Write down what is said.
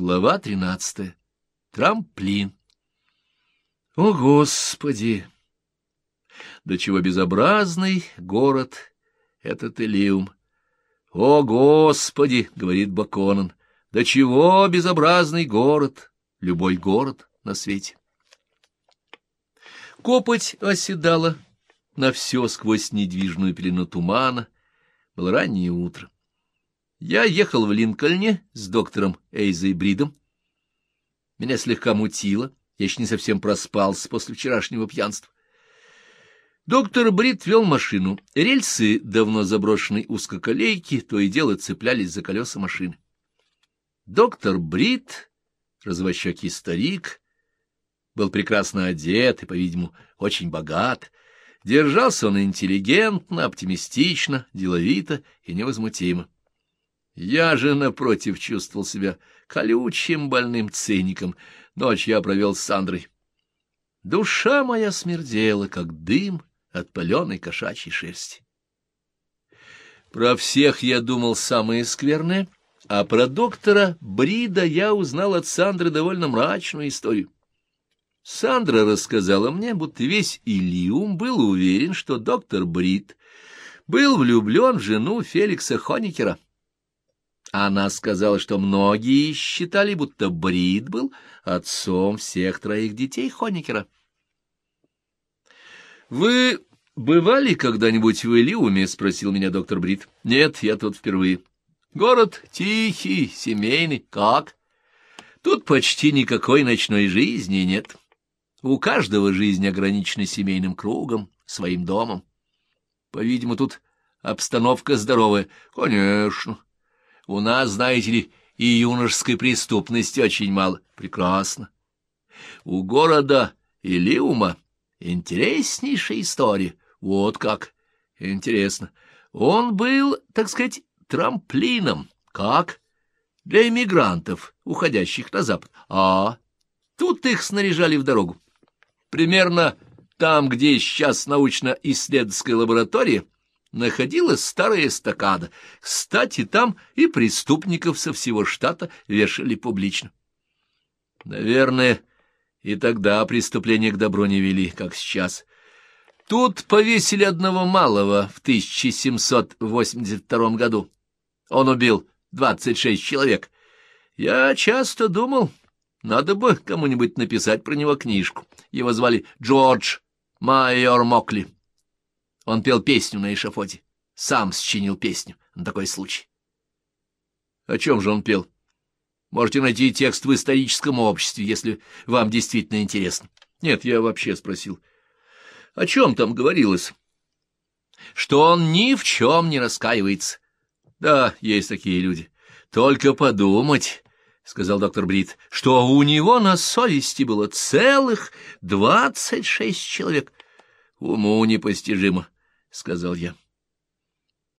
Глава тринадцатая. Трамплин. О, Господи! До чего безобразный город этот Элиум! О, Господи! — говорит Баконан. До чего безобразный город, любой город на свете! Копоть оседала на все сквозь недвижную пелену тумана. Было раннее утро. Я ехал в Линкольне с доктором Эйзой Бридом. Меня слегка мутило, я еще не совсем проспался после вчерашнего пьянства. Доктор Брид вел машину. Рельсы давно заброшенной узкоколейки то и дело цеплялись за колеса машины. Доктор Брид, развощекий старик, был прекрасно одет и, по-видимому, очень богат. Держался он интеллигентно, оптимистично, деловито и невозмутимо. Я же, напротив, чувствовал себя колючим больным циником. Ночь я провел с Сандрой. Душа моя смердела, как дым от паленой кошачьей шерсти. Про всех я думал самое скверное, а про доктора Брида я узнал от Сандры довольно мрачную историю. Сандра рассказала мне, будто весь Илиум был уверен, что доктор Брид был влюблен в жену Феликса Хоникера. Она сказала, что многие считали, будто Брид был отцом всех троих детей Хоникера. «Вы бывали когда-нибудь в Илиуме?» — спросил меня доктор Брид. «Нет, я тут впервые». «Город тихий, семейный. Как?» «Тут почти никакой ночной жизни нет». У каждого жизнь ограничена семейным кругом, своим домом. По-видимому, тут обстановка здоровая. Конечно. У нас, знаете ли, и юношеской преступности очень мало. Прекрасно. У города Илиума интереснейшая история. Вот как. Интересно. Он был, так сказать, трамплином. Как? Для эмигрантов, уходящих на запад. А, тут их снаряжали в дорогу. Примерно там, где сейчас научно-исследовательская лаборатория, находилась старая эстакада. Кстати, там и преступников со всего штата вешали публично. Наверное, и тогда преступления к добру не вели, как сейчас. Тут повесили одного малого в 1782 году. Он убил 26 человек. Я часто думал, надо бы кому-нибудь написать про него книжку. Его звали Джордж Майор Мокли. Он пел песню на эшафоте. Сам сочинил песню на такой случай. О чем же он пел? Можете найти текст в историческом обществе, если вам действительно интересно. Нет, я вообще спросил. О чем там говорилось? Что он ни в чем не раскаивается. Да, есть такие люди. Только подумать, — сказал доктор Брит, — что у него на совести было целых двадцать шесть человек. — Уму непостижимо, — сказал я.